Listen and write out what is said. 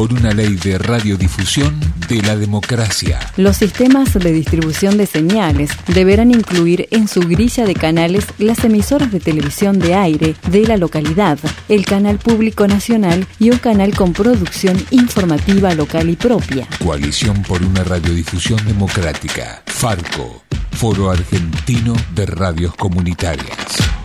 por una ley de radiodifusión de la democracia. Los sistemas de distribución de señales deberán incluir en su grilla de canales las emisoras de televisión de aire de la localidad, el canal público nacional y un canal con producción informativa local y propia. Coalición por una radiodifusión democrática. Farco, Foro Argentino de Radios Comunitarias.